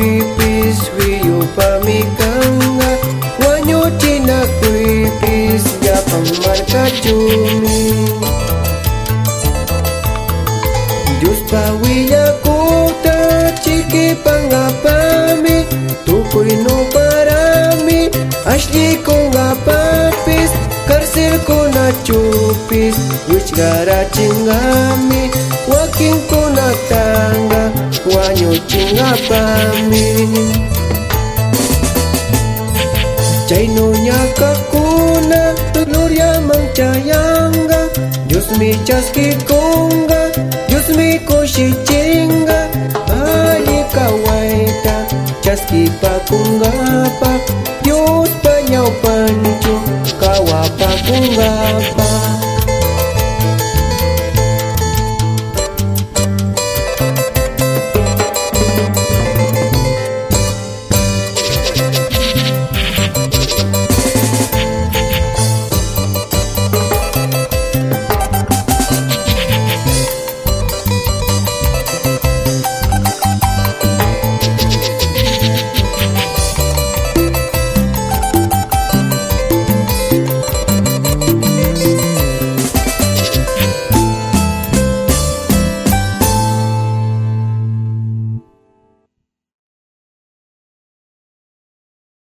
kuipis wiyo pamikanga wanyo tina kuipis ya just chumi Dios pawiya kuta chiki pangapami tukuy no parami ashli kunga papis karsil kuna chupis wichgara chingami wakin chingapami Chaynuña kakuna tunuryaman chayanga Dios mi kongga Dios mi cingga. Alli kawaita chaskipakungapa Dios pañawpanchu apa.